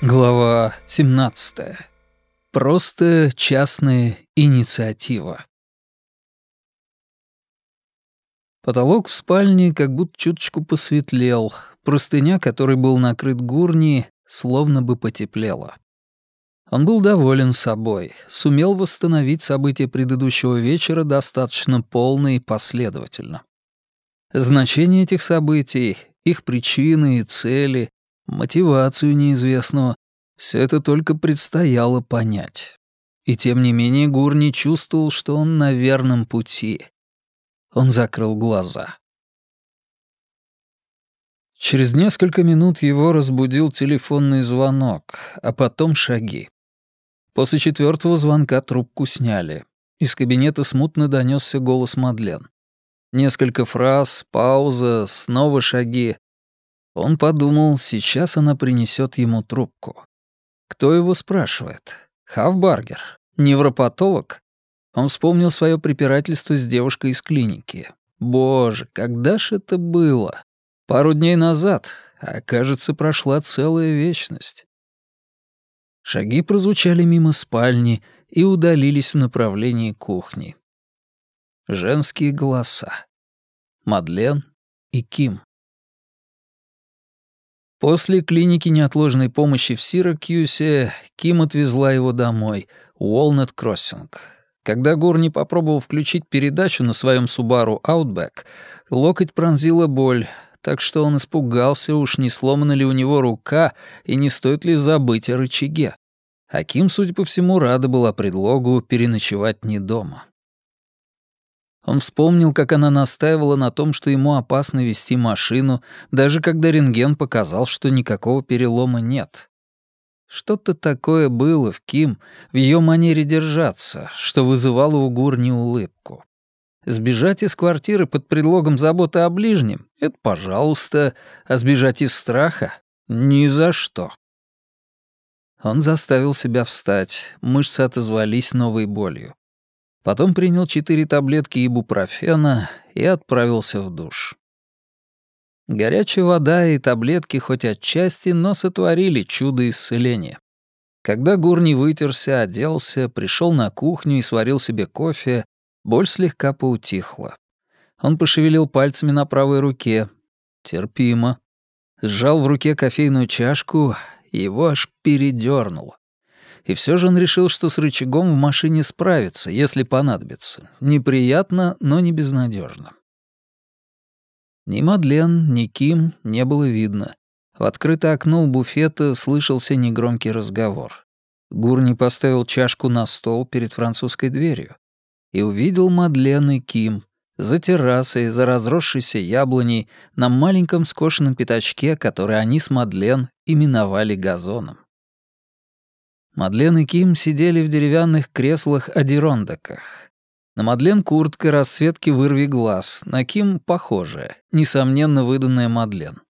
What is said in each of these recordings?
Глава 17. Просто частная инициатива. Потолок в спальне как будто чуточку посветлел, простыня, которой был накрыт гурни, словно бы потеплела. Он был доволен собой, сумел восстановить события предыдущего вечера достаточно полно и последовательно. Значение этих событий, их причины и цели, мотивацию неизвестного — все это только предстояло понять. И тем не менее Гур не чувствовал, что он на верном пути. Он закрыл глаза. Через несколько минут его разбудил телефонный звонок, а потом шаги. После четвертого звонка трубку сняли. Из кабинета смутно донесся голос Мадлен. Несколько фраз, пауза, снова шаги. Он подумал, сейчас она принесет ему трубку. Кто его спрашивает? Хавбаргер? Невропатолог? Он вспомнил свое препирательство с девушкой из клиники. Боже, когда ж это было? Пару дней назад, а кажется, прошла целая вечность. Шаги прозвучали мимо спальни и удалились в направлении кухни. Женские голоса. Мадлен и Ким. После клиники неотложной помощи в Сиракьюсе Ким отвезла его домой, Уолнет Кроссинг. Когда Гурни попробовал включить передачу на своем Subaru Outback, локоть пронзила боль, так что он испугался, уж не сломана ли у него рука и не стоит ли забыть о рычаге. Аким, судя по всему, рада была предлогу переночевать не дома. Он вспомнил, как она настаивала на том, что ему опасно вести машину, даже когда рентген показал, что никакого перелома нет. Что-то такое было в Ким, в ее манере держаться, что вызывало у Гурни улыбку. Сбежать из квартиры под предлогом заботы о ближнем — это пожалуйста, а сбежать из страха — ни за что. Он заставил себя встать, мышцы отозвались новой болью. Потом принял четыре таблетки ибупрофена и отправился в душ. Горячая вода и таблетки хоть отчасти, но сотворили чудо исцеления. Когда Гурни вытерся, оделся, пришел на кухню и сварил себе кофе, Боль слегка поутихла. Он пошевелил пальцами на правой руке. Терпимо. Сжал в руке кофейную чашку, его аж передёрнуло. И все же он решил, что с рычагом в машине справится, если понадобится. Неприятно, но не безнадежно. Ни Мадлен, ни Ким не было видно. В открытое окно у буфета слышался негромкий разговор. Гурни поставил чашку на стол перед французской дверью и увидел Мадлен и Ким за террасой, за разросшейся яблоней на маленьком скошенном пятачке, который они с Мадлен именовали газоном. Мадлен и Ким сидели в деревянных креслах-адирондаках. На Мадлен куртка расцветки вырви глаз, на Ким похожая, несомненно выданная Мадлен.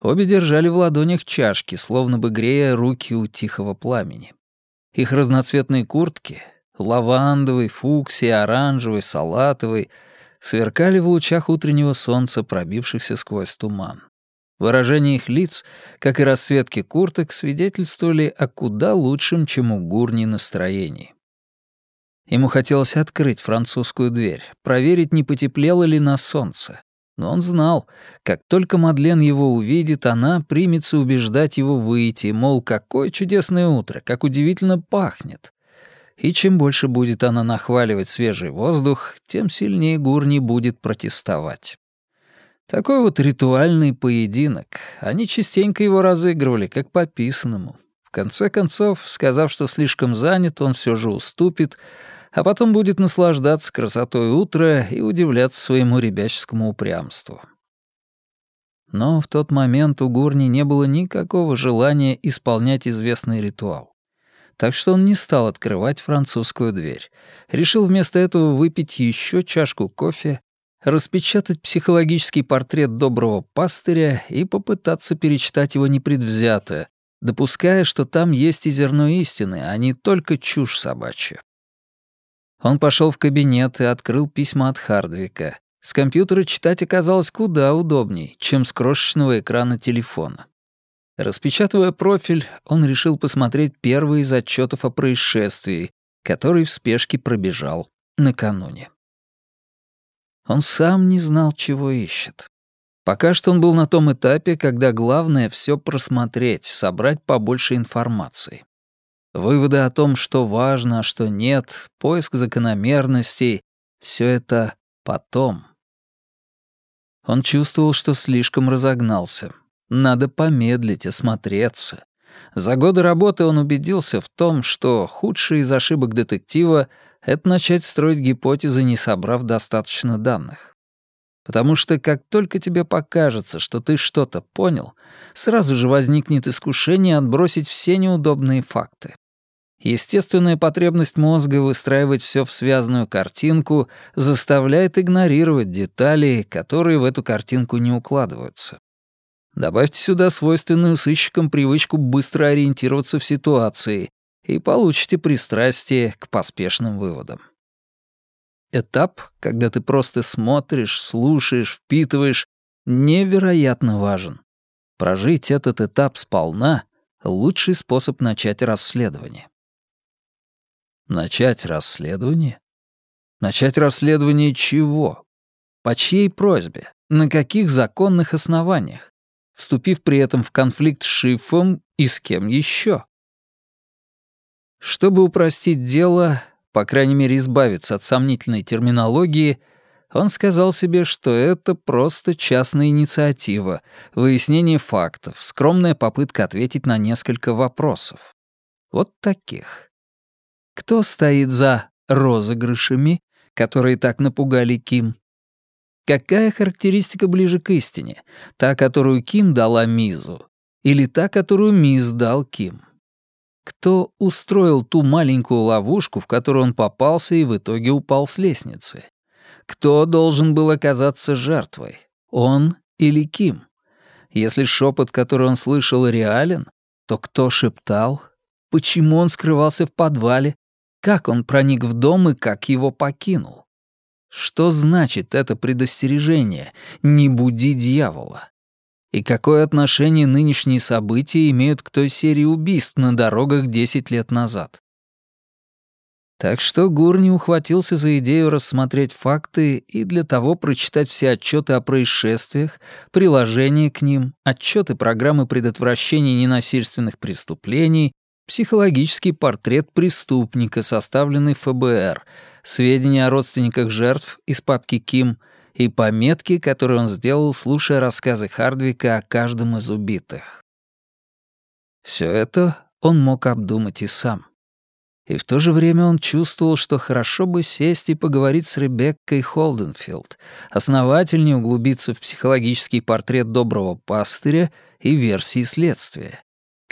Обе держали в ладонях чашки, словно бы грея руки у тихого пламени. Их разноцветные куртки, лавандовый, фуксий, оранжевый, салатовый, сверкали в лучах утреннего солнца, пробившихся сквозь туман. Выражения их лиц, как и расцветки курток, свидетельствовали о куда лучшем, чем у Гурни настроении. Ему хотелось открыть французскую дверь, проверить, не потеплело ли на солнце. Но он знал, как только Мадлен его увидит, она примется убеждать его выйти, мол, какое чудесное утро, как удивительно пахнет и чем больше будет она нахваливать свежий воздух, тем сильнее Гурни будет протестовать. Такой вот ритуальный поединок. Они частенько его разыгрывали, как по писанному. В конце концов, сказав, что слишком занят, он все же уступит, а потом будет наслаждаться красотой утра и удивляться своему ребяческому упрямству. Но в тот момент у Гурни не было никакого желания исполнять известный ритуал так что он не стал открывать французскую дверь. Решил вместо этого выпить еще чашку кофе, распечатать психологический портрет доброго пастыря и попытаться перечитать его непредвзято, допуская, что там есть и зерно истины, а не только чушь собачья. Он пошел в кабинет и открыл письма от Хардвика. С компьютера читать оказалось куда удобней, чем с крошечного экрана телефона. Распечатывая профиль, он решил посмотреть первый из отчетов о происшествии, который в спешке пробежал накануне. Он сам не знал, чего ищет. Пока что он был на том этапе, когда главное — все просмотреть, собрать побольше информации. Выводы о том, что важно, а что нет, поиск закономерностей — все это потом. Он чувствовал, что слишком разогнался. Надо помедлить, осмотреться. За годы работы он убедился в том, что худший из ошибок детектива — это начать строить гипотезы, не собрав достаточно данных. Потому что как только тебе покажется, что ты что-то понял, сразу же возникнет искушение отбросить все неудобные факты. Естественная потребность мозга выстраивать все в связанную картинку заставляет игнорировать детали, которые в эту картинку не укладываются. Добавьте сюда свойственную сыщикам привычку быстро ориентироваться в ситуации и получите пристрастие к поспешным выводам. Этап, когда ты просто смотришь, слушаешь, впитываешь, невероятно важен. Прожить этот этап сполна — лучший способ начать расследование. Начать расследование? Начать расследование чего? По чьей просьбе? На каких законных основаниях? Вступив при этом в конфликт с Шифом и с кем еще? Чтобы упростить дело, по крайней мере избавиться от сомнительной терминологии, он сказал себе, что это просто частная инициатива, выяснение фактов, скромная попытка ответить на несколько вопросов. Вот таких. Кто стоит за розыгрышами, которые так напугали Ким? Какая характеристика ближе к истине? Та, которую Ким дала Мизу, или та, которую Миз дал Ким? Кто устроил ту маленькую ловушку, в которую он попался и в итоге упал с лестницы? Кто должен был оказаться жертвой? Он или Ким? Если шепот, который он слышал, реален, то кто шептал? Почему он скрывался в подвале? Как он проник в дом и как его покинул? Что значит это предостережение «не буди дьявола»? И какое отношение нынешние события имеют к той серии убийств на дорогах 10 лет назад? Так что Гурни ухватился за идею рассмотреть факты и для того прочитать все отчеты о происшествиях, приложения к ним, отчеты программы предотвращения ненасильственных преступлений, психологический портрет преступника, составленный ФБР, сведения о родственниках жертв из папки Ким — и пометки, которые он сделал, слушая рассказы Хардвика о каждом из убитых. Все это он мог обдумать и сам. И в то же время он чувствовал, что хорошо бы сесть и поговорить с Ребеккой Холденфилд, основательнее углубиться в психологический портрет доброго пастыря и версии следствия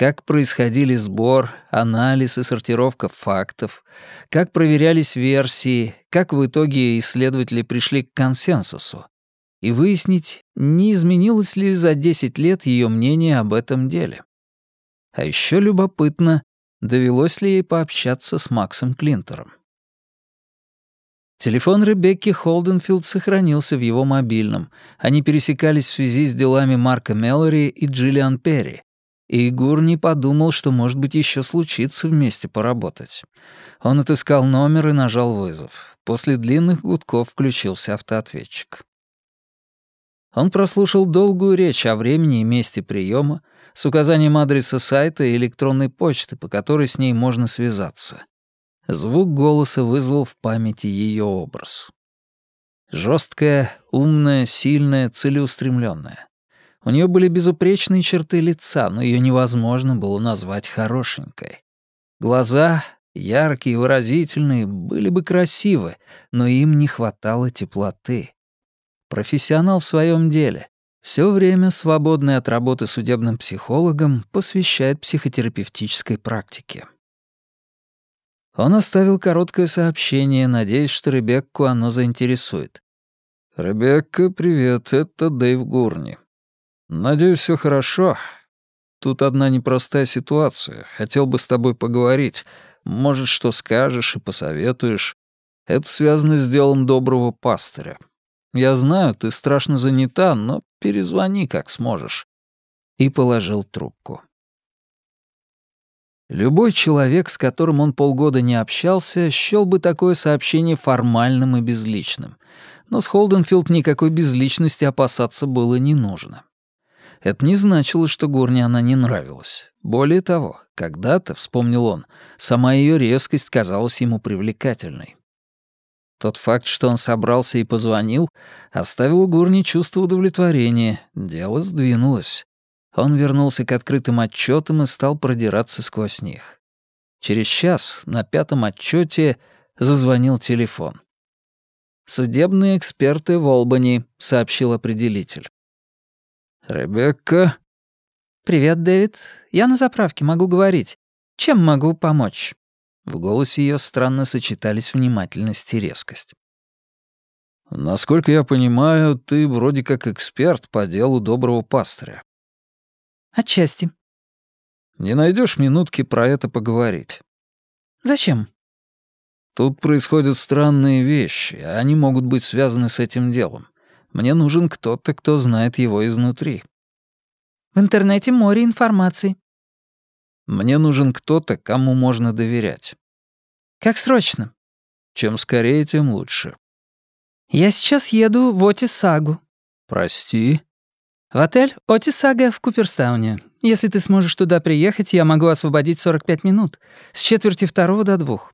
как происходили сбор, анализ и сортировка фактов, как проверялись версии, как в итоге исследователи пришли к консенсусу, и выяснить, не изменилось ли за 10 лет ее мнение об этом деле. А еще любопытно, довелось ли ей пообщаться с Максом Клинтером. Телефон Ребекки Холденфилд сохранился в его мобильном. Они пересекались в связи с делами Марка Меллори и Джиллиан Перри, и не подумал, что, может быть, еще случится вместе поработать. Он отыскал номер и нажал вызов. После длинных гудков включился автоответчик. Он прослушал долгую речь о времени и месте приема с указанием адреса сайта и электронной почты, по которой с ней можно связаться. Звук голоса вызвал в памяти ее образ. Жесткая, умная, сильная, целеустремленная. У нее были безупречные черты лица, но ее невозможно было назвать хорошенькой. Глаза, яркие и выразительные, были бы красивы, но им не хватало теплоты. Профессионал в своем деле. Все время, свободное от работы судебным психологом, посвящает психотерапевтической практике. Он оставил короткое сообщение, надеясь, что Ребекку оно заинтересует. «Ребекка, привет, это Дэйв Гурни. «Надеюсь, все хорошо. Тут одна непростая ситуация. Хотел бы с тобой поговорить. Может, что скажешь и посоветуешь. Это связано с делом доброго пастыря. Я знаю, ты страшно занята, но перезвони, как сможешь». И положил трубку. Любой человек, с которым он полгода не общался, счёл бы такое сообщение формальным и безличным. Но с Холденфилд никакой безличности опасаться было не нужно. Это не значило, что Горне она не нравилась. Более того, когда-то, вспомнил он, сама ее резкость казалась ему привлекательной. Тот факт, что он собрался и позвонил, оставил у Гурни чувство удовлетворения. Дело сдвинулось. Он вернулся к открытым отчетам и стал продираться сквозь них. Через час на пятом отчете зазвонил телефон. «Судебные эксперты в Олбани», — сообщил определитель. «Ребекка?» «Привет, Дэвид. Я на заправке, могу говорить. Чем могу помочь?» В голосе ее странно сочетались внимательность и резкость. «Насколько я понимаю, ты вроде как эксперт по делу доброго пастыря. «Отчасти». «Не найдешь минутки про это поговорить?» «Зачем?» «Тут происходят странные вещи, они могут быть связаны с этим делом. Мне нужен кто-то, кто знает его изнутри». «В интернете море информации». «Мне нужен кто-то, кому можно доверять». «Как срочно?» «Чем скорее, тем лучше». «Я сейчас еду в Отисагу». «Прости?» В отель Отисага в Куперстауне. Если ты сможешь туда приехать, я могу освободить 45 минут. С четверти второго до двух».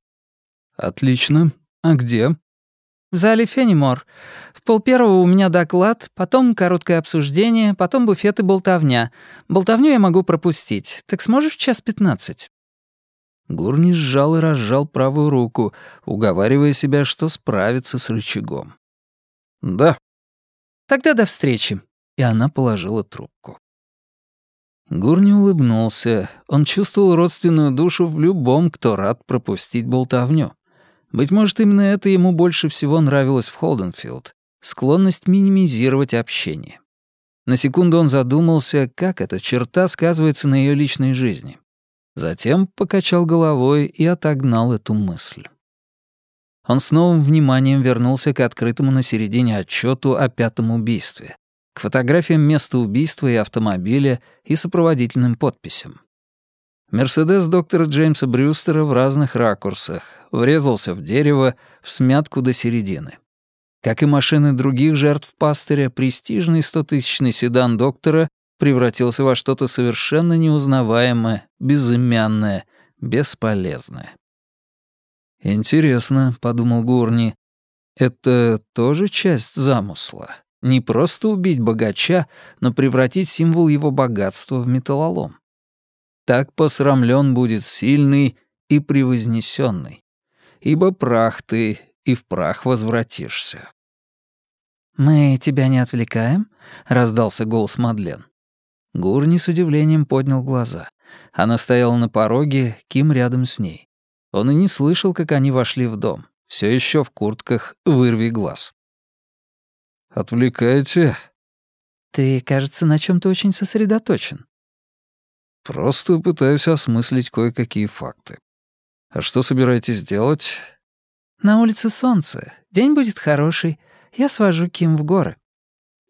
«Отлично. А где?» «В зале Фенимор. В полпервого у меня доклад, потом короткое обсуждение, потом буфет и болтовня. Болтовню я могу пропустить. Так сможешь час пятнадцать?» Гурни сжал и разжал правую руку, уговаривая себя, что справится с рычагом. «Да». «Тогда до встречи», и она положила трубку. Гурни улыбнулся. Он чувствовал родственную душу в любом, кто рад пропустить болтовню. Быть может, именно это ему больше всего нравилось в Холденфилд — склонность минимизировать общение. На секунду он задумался, как эта черта сказывается на ее личной жизни. Затем покачал головой и отогнал эту мысль. Он с новым вниманием вернулся к открытому на середине отчету о пятом убийстве к фотографиям места убийства и автомобиля и сопроводительным подписям. Мерседес доктора Джеймса Брюстера в разных ракурсах врезался в дерево в смятку до середины. Как и машины других жертв пастыря, престижный стотысячный седан доктора превратился во что-то совершенно неузнаваемое, безымянное, бесполезное. «Интересно», — подумал Гурни, — «это тоже часть замысла?» Не просто убить богача, но превратить символ его богатства в металлолом. Так посрамлен будет сильный и превознесенный, ибо прах ты и в прах возвратишься. «Мы тебя не отвлекаем?» — раздался голос Мадлен. Гурни с удивлением поднял глаза. Она стояла на пороге, Ким рядом с ней. Он и не слышал, как они вошли в дом. Все еще в куртках «Вырви глаз». Отвлекаете?» «Ты, кажется, на чем то очень сосредоточен». «Просто пытаюсь осмыслить кое-какие факты. А что собираетесь делать?» «На улице солнце. День будет хороший. Я свожу Ким в горы».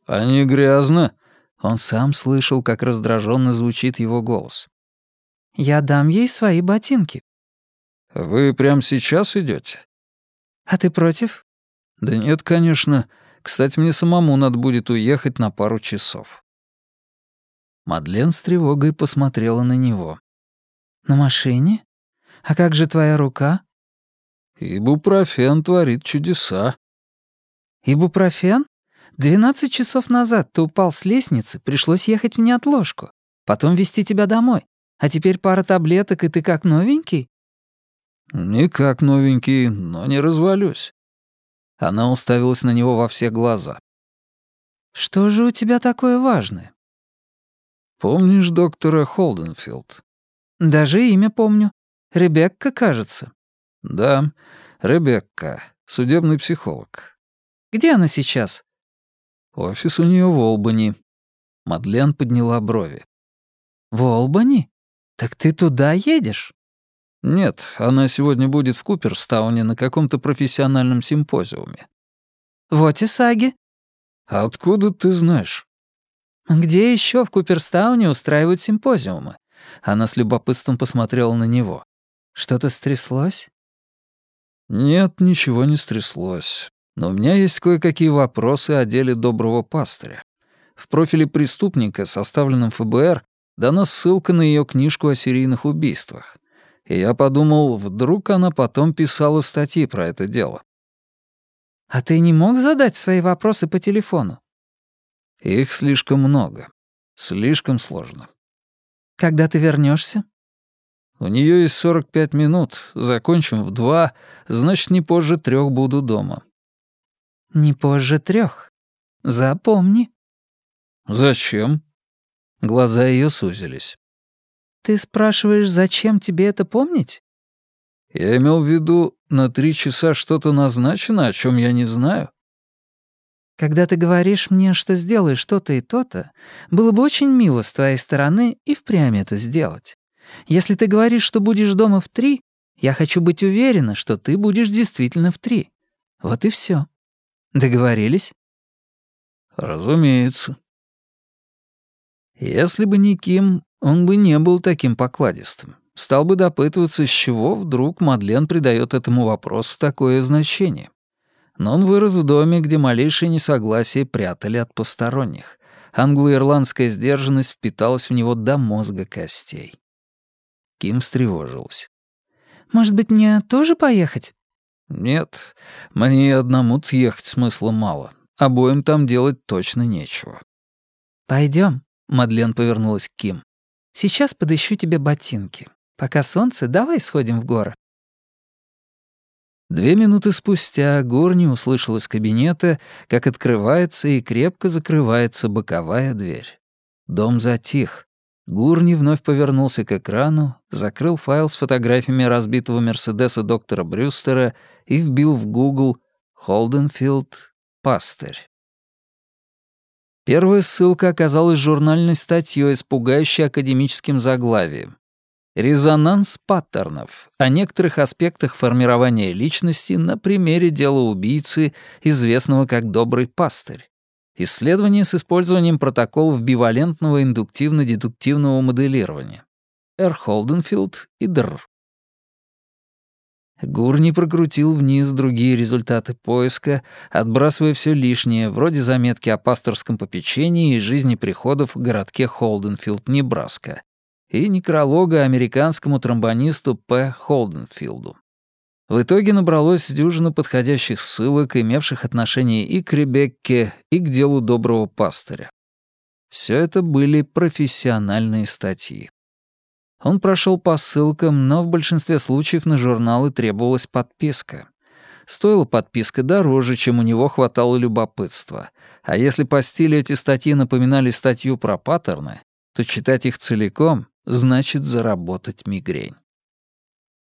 «А не грязно?» Он сам слышал, как раздраженно звучит его голос. «Я дам ей свои ботинки». «Вы прямо сейчас идете? «А ты против?» «Да нет, конечно. Кстати, мне самому надо будет уехать на пару часов». Мадлен с тревогой посмотрела на него. «На машине? А как же твоя рука?» «Ибупрофен творит чудеса». «Ибупрофен? Двенадцать часов назад ты упал с лестницы, пришлось ехать в неотложку, потом везти тебя домой. А теперь пара таблеток, и ты как новенький?» «Не как новенький, но не развалюсь. Она уставилась на него во все глаза. «Что же у тебя такое важное?» «Помнишь доктора Холденфилд?» «Даже имя помню. Ребекка, кажется». «Да, Ребекка, судебный психолог». «Где она сейчас?» «Офис у нее в Олбани». Мадлен подняла брови. «В Олбани? Так ты туда едешь?» «Нет, она сегодня будет в Куперстауне на каком-то профессиональном симпозиуме». «В Отисаге?» «Откуда ты знаешь?» «Где еще в Куперстауне устраивают симпозиумы?» Она с любопытством посмотрела на него. «Что-то стряслось?» «Нет, ничего не стряслось. Но у меня есть кое-какие вопросы о деле доброго пастыря. В профиле преступника, составленном ФБР, дана ссылка на ее книжку о серийных убийствах. И я подумал, вдруг она потом писала статьи про это дело. «А ты не мог задать свои вопросы по телефону?» «Их слишком много. Слишком сложно». «Когда ты вернешься? «У нее есть 45 минут. Закончим в два, значит, не позже трех буду дома». «Не позже трех. Запомни». «Зачем?» Глаза ее сузились. «Ты спрашиваешь, зачем тебе это помнить?» «Я имел в виду, на три часа что-то назначено, о чем я не знаю». «Когда ты говоришь мне, что сделаешь то-то и то-то, было бы очень мило с твоей стороны и впрямь это сделать. Если ты говоришь, что будешь дома в три, я хочу быть уверена, что ты будешь действительно в три. Вот и все. Договорились?» «Разумеется», если бы не Ким, он бы не был таким покладистым. Стал бы допытываться, с чего вдруг Мадлен придает этому вопросу такое значение. Но он вырос в доме, где малейшее несогласие прятали от посторонних. Англо-ирландская сдержанность впиталась в него до мозга костей. Ким встревожилась. «Может быть, мне тоже поехать?» «Нет, мне одному-то ехать смысла мало. Обоим там делать точно нечего». Пойдем. Мадлен повернулась к Ким. «Сейчас подыщу тебе ботинки. Пока солнце, давай сходим в горы». Две минуты спустя Горни услышал из кабинета, как открывается и крепко закрывается боковая дверь. Дом затих. Гурни вновь повернулся к экрану, закрыл файл с фотографиями разбитого Мерседеса доктора Брюстера и вбил в Google «Холденфилд Пастырь». Первая ссылка оказалась журнальной статьей с пугающей академическим заглавием. Резонанс паттернов о некоторых аспектах формирования личности на примере дела убийцы, известного как «добрый пастырь». Исследование с использованием протоколов бивалентного индуктивно-дедуктивного моделирования. Р. Холденфилд и Др. Гурни прокрутил вниз другие результаты поиска, отбрасывая все лишнее, вроде заметки о пасторском попечении и жизни приходов в городке Холденфилд, Небраска, и некролога американскому тромбонисту П. Холденфилду. В итоге набралось дюжина подходящих ссылок, имевших отношение и к Ребекке, и к делу доброго пастыря. Все это были профессиональные статьи. Он прошел по ссылкам, но в большинстве случаев на журналы требовалась подписка. Стоила подписка дороже, чем у него хватало любопытства. А если по стилю эти статьи напоминали статью про паттерны, то читать их целиком значит заработать мигрень.